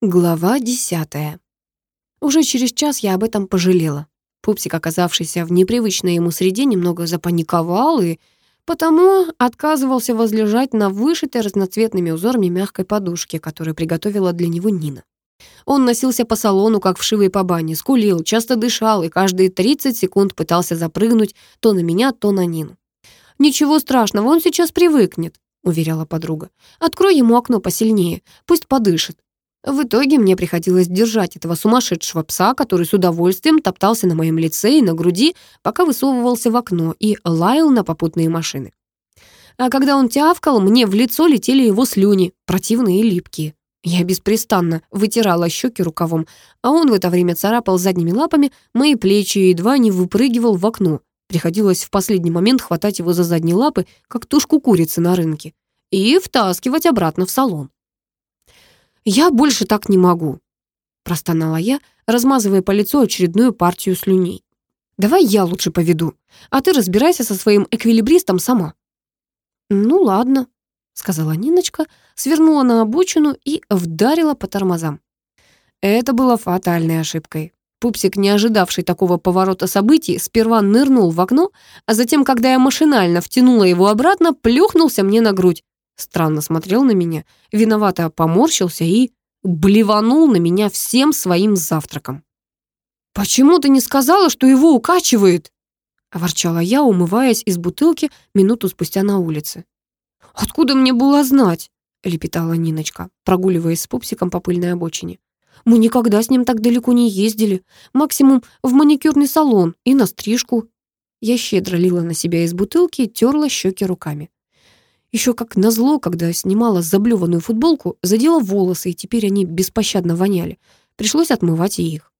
Глава десятая. Уже через час я об этом пожалела. Пупсик, оказавшийся в непривычной ему среде, немного запаниковал и потому отказывался возлежать на вышитой разноцветными узорами мягкой подушке, которую приготовила для него Нина. Он носился по салону, как вшивый по бане, скулил, часто дышал и каждые 30 секунд пытался запрыгнуть то на меня, то на Нину. «Ничего страшного, он сейчас привыкнет», — уверяла подруга. «Открой ему окно посильнее, пусть подышит». В итоге мне приходилось держать этого сумасшедшего пса, который с удовольствием топтался на моем лице и на груди, пока высовывался в окно и лаял на попутные машины. А когда он тявкал, мне в лицо летели его слюни, противные и липкие. Я беспрестанно вытирала щеки рукавом, а он в это время царапал задними лапами мои плечи и едва не выпрыгивал в окно. Приходилось в последний момент хватать его за задние лапы, как тушку курицы на рынке, и втаскивать обратно в салон. «Я больше так не могу», — простонала я, размазывая по лицу очередную партию слюней. «Давай я лучше поведу, а ты разбирайся со своим эквилибристом сама». «Ну ладно», — сказала Ниночка, свернула на обочину и вдарила по тормозам. Это было фатальной ошибкой. Пупсик, не ожидавший такого поворота событий, сперва нырнул в окно, а затем, когда я машинально втянула его обратно, плюхнулся мне на грудь странно смотрел на меня, виновато поморщился и блеванул на меня всем своим завтраком. «Почему ты не сказала, что его укачивает?» — ворчала я, умываясь из бутылки минуту спустя на улице. «Откуда мне было знать?» — лепетала Ниночка, прогуливаясь с пупсиком по пыльной обочине. «Мы никогда с ним так далеко не ездили. Максимум в маникюрный салон и на стрижку». Я щедро лила на себя из бутылки и терла щеки руками. Еще как назло, когда снимала заблеванную футболку, задела волосы, и теперь они беспощадно воняли. Пришлось отмывать и их.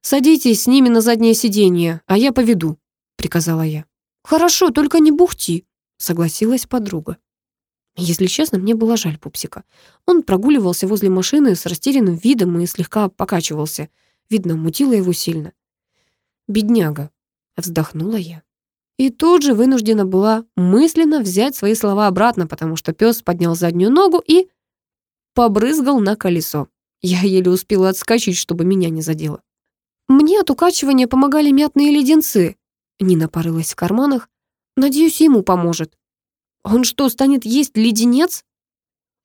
«Садитесь с ними на заднее сиденье, а я поведу», — приказала я. «Хорошо, только не бухти», — согласилась подруга. Если честно, мне было жаль пупсика. Он прогуливался возле машины с растерянным видом и слегка покачивался. Видно, мутило его сильно. «Бедняга», — вздохнула я. И тут же вынуждена была мысленно взять свои слова обратно, потому что пес поднял заднюю ногу и побрызгал на колесо. Я еле успела отскочить, чтобы меня не задело. Мне от укачивания помогали мятные леденцы. Нина порылась в карманах. Надеюсь, ему поможет. Он что, станет есть леденец?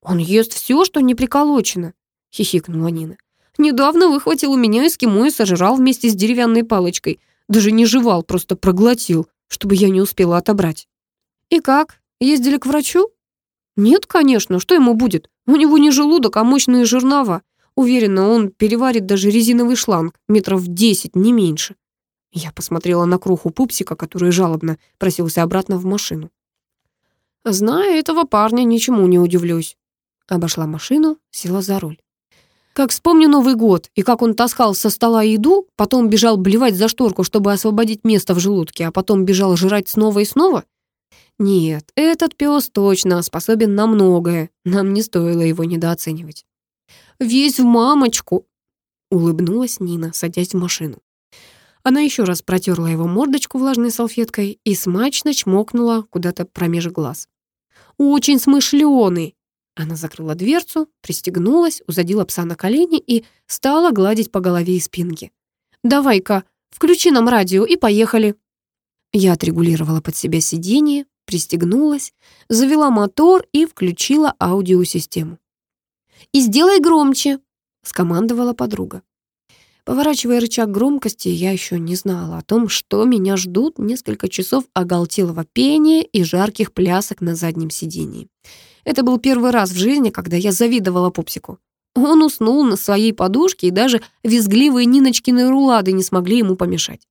Он ест все, что не приколочено, хихикнула Нина. Недавно выхватил у меня эскимо и сожрал вместе с деревянной палочкой. Даже не жевал, просто проглотил чтобы я не успела отобрать. И как? Ездили к врачу? Нет, конечно, что ему будет? У него не желудок, а мощные жернова. Уверена, он переварит даже резиновый шланг, метров десять, не меньше. Я посмотрела на кроху пупсика, который жалобно просился обратно в машину. Зная этого парня, ничему не удивлюсь. Обошла машину, села за руль. Как вспомню Новый год, и как он таскал со стола еду, потом бежал блевать за шторку, чтобы освободить место в желудке, а потом бежал жрать снова и снова? Нет, этот пес точно способен на многое. Нам не стоило его недооценивать. «Весь в мамочку!» — улыбнулась Нина, садясь в машину. Она еще раз протерла его мордочку влажной салфеткой и смачно чмокнула куда-то промеж глаз. «Очень смышленый!» Она закрыла дверцу, пристегнулась, усадила пса на колени и стала гладить по голове и спинке. «Давай-ка, включи нам радио и поехали». Я отрегулировала под себя сиденье, пристегнулась, завела мотор и включила аудиосистему. «И сделай громче», — скомандовала подруга. Поворачивая рычаг громкости, я еще не знала о том, что меня ждут несколько часов оголтелого пения и жарких плясок на заднем сидении. Это был первый раз в жизни, когда я завидовала пупсику. Он уснул на своей подушке, и даже визгливые Ниночкины рулады не смогли ему помешать.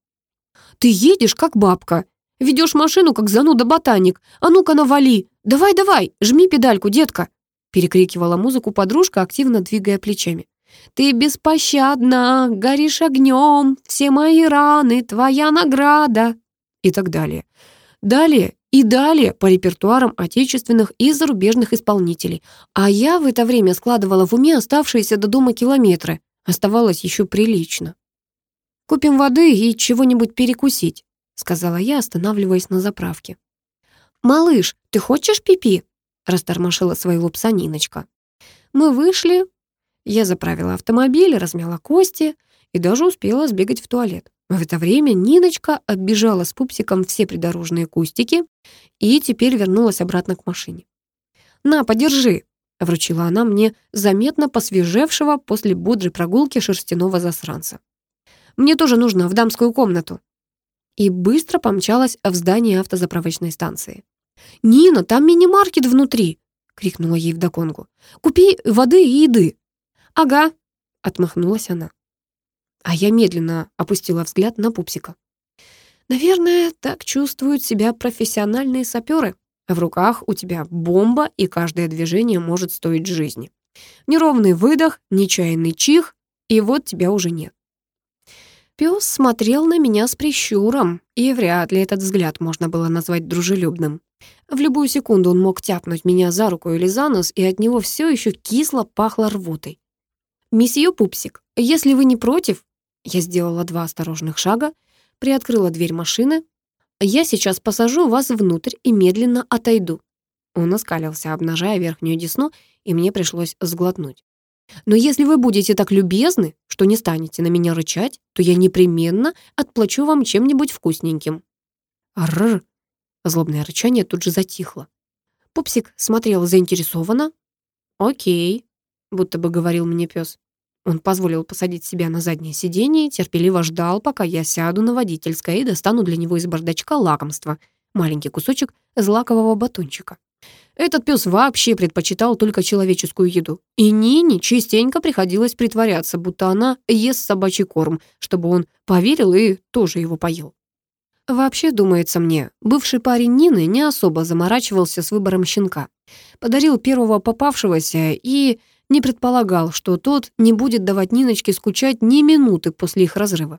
«Ты едешь, как бабка. Ведешь машину, как зануда-ботаник. А ну-ка, навали. Давай-давай, жми педальку, детка!» Перекрикивала музыку подружка, активно двигая плечами. «Ты беспощадна, горишь огнем, все мои раны, твоя награда!» И так далее. Далее и далее по репертуарам отечественных и зарубежных исполнителей. А я в это время складывала в уме оставшиеся до дома километры. Оставалось еще прилично. «Купим воды и чего-нибудь перекусить», — сказала я, останавливаясь на заправке. «Малыш, ты хочешь пипи?» -пи — растормошила своего пса Ниночка. Мы вышли. Я заправила автомобиль, размяла кости и даже успела сбегать в туалет. В это время Ниночка оббежала с пупсиком все придорожные кустики и теперь вернулась обратно к машине. «На, подержи!» — вручила она мне заметно посвежевшего после бодрой прогулки шерстяного засранца. «Мне тоже нужно в дамскую комнату». И быстро помчалась в здание автозаправочной станции. «Нина, там мини-маркет внутри!» — крикнула ей вдогонку. «Купи воды и еды». «Ага», — отмахнулась она. А я медленно опустила взгляд на пупсика. Наверное, так чувствуют себя профессиональные саперы. В руках у тебя бомба, и каждое движение может стоить жизни. Неровный выдох, нечаянный чих, и вот тебя уже нет. Пёс смотрел на меня с прищуром, и вряд ли этот взгляд можно было назвать дружелюбным. В любую секунду он мог тяпнуть меня за руку или за нос, и от него все еще кисло пахло рвотой. «Месье Пупсик, если вы не против...» Я сделала два осторожных шага, приоткрыла дверь машины. «Я сейчас посажу вас внутрь и медленно отойду». Он оскалился, обнажая верхнюю десну, и мне пришлось сглотнуть. «Но если вы будете так любезны, что не станете на меня рычать, то я непременно отплачу вам чем-нибудь вкусненьким». «Рррр!» Злобное рычание тут же затихло. Пупсик смотрел заинтересованно. «Окей», — будто бы говорил мне пес. Он позволил посадить себя на заднее сиденье и терпеливо ждал, пока я сяду на водительское и достану для него из бардачка лакомство, маленький кусочек злакового батончика. Этот пес вообще предпочитал только человеческую еду. И Нине частенько приходилось притворяться, будто она ест собачий корм, чтобы он поверил и тоже его поел. Вообще, думается мне, бывший парень Нины не особо заморачивался с выбором щенка. Подарил первого попавшегося и не предполагал, что тот не будет давать Ниночке скучать ни минуты после их разрыва.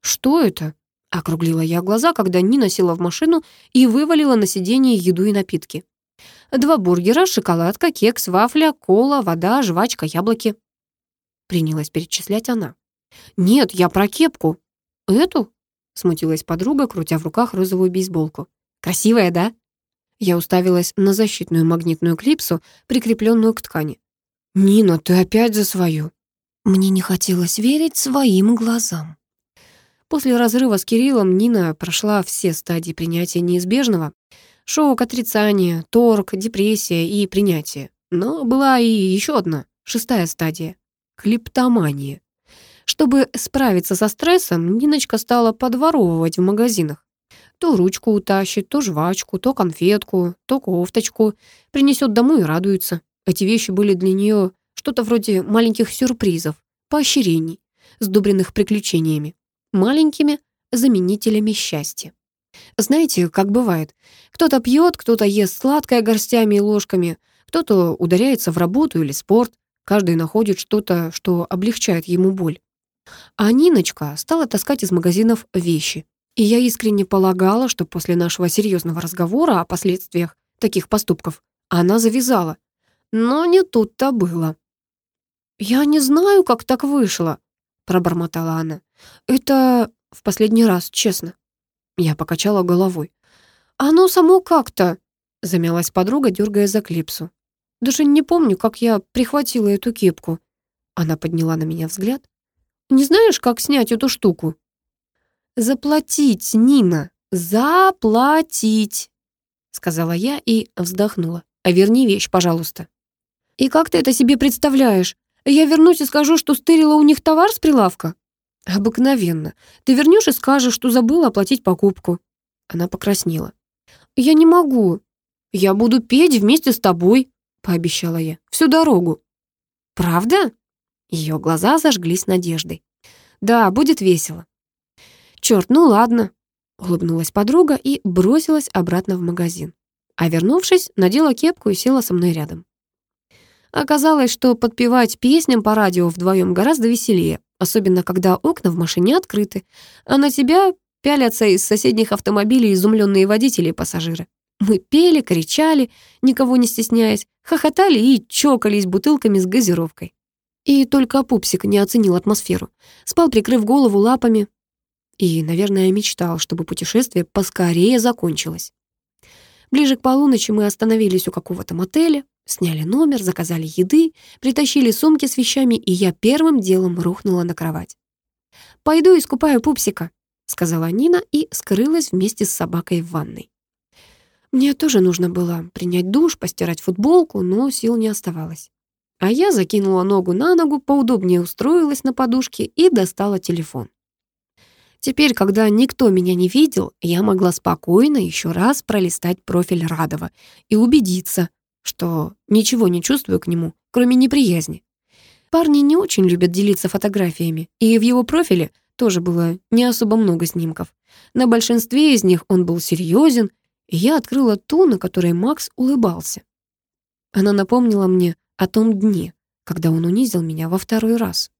«Что это?» — округлила я глаза, когда Нина села в машину и вывалила на сиденье еду и напитки. «Два бургера, шоколадка, кекс, вафля, кола, вода, жвачка, яблоки». Принялась перечислять она. «Нет, я про кепку». «Эту?» — смутилась подруга, крутя в руках розовую бейсболку. «Красивая, да?» Я уставилась на защитную магнитную клипсу, прикрепленную к ткани. «Нина, ты опять за свою?» Мне не хотелось верить своим глазам. После разрыва с Кириллом Нина прошла все стадии принятия неизбежного. Шок, отрицание, торг, депрессия и принятие. Но была и еще одна, шестая стадия — клептомания. Чтобы справиться со стрессом, Ниночка стала подворовывать в магазинах. То ручку утащит, то жвачку, то конфетку, то кофточку. Принесет домой и радуется. Эти вещи были для нее что-то вроде маленьких сюрпризов, поощрений, сдобренных приключениями, маленькими заменителями счастья. Знаете, как бывает, кто-то пьет, кто-то ест сладкое горстями и ложками, кто-то ударяется в работу или спорт, каждый находит что-то, что облегчает ему боль. А Ниночка стала таскать из магазинов вещи. И я искренне полагала, что после нашего серьезного разговора о последствиях таких поступков она завязала, но не тут-то было. «Я не знаю, как так вышло», — пробормотала она. «Это в последний раз, честно». Я покачала головой. «Оно само как-то», — замялась подруга, дергая за клипсу. «Даже не помню, как я прихватила эту кепку». Она подняла на меня взгляд. «Не знаешь, как снять эту штуку?» «Заплатить, Нина, заплатить», — сказала я и вздохнула. «А верни вещь, пожалуйста». «И как ты это себе представляешь? Я вернусь и скажу, что стырила у них товар с прилавка?» «Обыкновенно. Ты вернешь и скажешь, что забыла оплатить покупку». Она покраснела. «Я не могу. Я буду петь вместе с тобой», — пообещала я. «Всю дорогу». «Правда?» Ее глаза зажглись надеждой. «Да, будет весело». «Черт, ну ладно», — улыбнулась подруга и бросилась обратно в магазин. А вернувшись, надела кепку и села со мной рядом. Оказалось, что подпевать песням по радио вдвоем гораздо веселее, особенно когда окна в машине открыты, а на тебя пялятся из соседних автомобилей изумленные водители и пассажиры. Мы пели, кричали, никого не стесняясь, хохотали и чокались бутылками с газировкой. И только пупсик не оценил атмосферу. Спал, прикрыв голову лапами. И, наверное, мечтал, чтобы путешествие поскорее закончилось. Ближе к полуночи мы остановились у какого-то мотеля. Сняли номер, заказали еды, притащили сумки с вещами, и я первым делом рухнула на кровать. «Пойду искупаю пупсика», — сказала Нина и скрылась вместе с собакой в ванной. Мне тоже нужно было принять душ, постирать футболку, но сил не оставалось. А я закинула ногу на ногу, поудобнее устроилась на подушке и достала телефон. Теперь, когда никто меня не видел, я могла спокойно еще раз пролистать профиль Радова и убедиться, что ничего не чувствую к нему, кроме неприязни. Парни не очень любят делиться фотографиями, и в его профиле тоже было не особо много снимков. На большинстве из них он был серьезен, и я открыла ту, на которой Макс улыбался. Она напомнила мне о том дне, когда он унизил меня во второй раз.